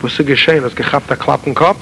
wo sie geschehen, als gehabt der Klappenkopf,